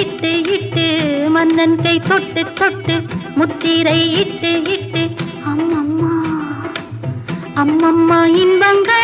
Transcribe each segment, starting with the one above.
இட்டு இட்டு மன்னன் கை தொட்டு தொட்டு முத்திரை இட்டு இட்டு அம்மம்மா அம்மம்மா இன்பங்கள்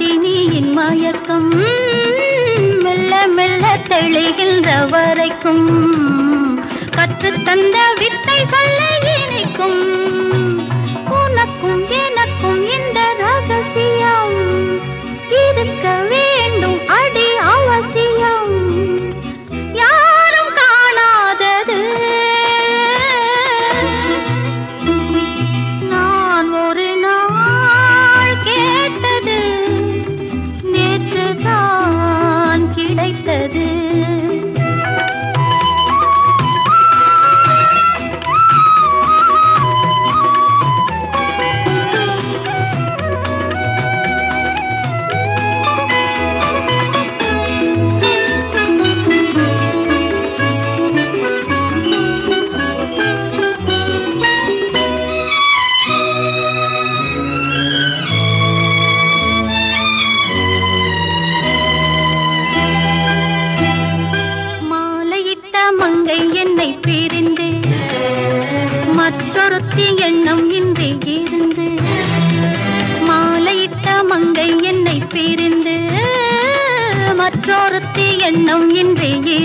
தினி என் மயக்கம் மெல்ல மெல்ல தெளிகின்ற வரைக்கும் பிரிந்து மற்றொருத்தி எண்ணம் இன்றியே.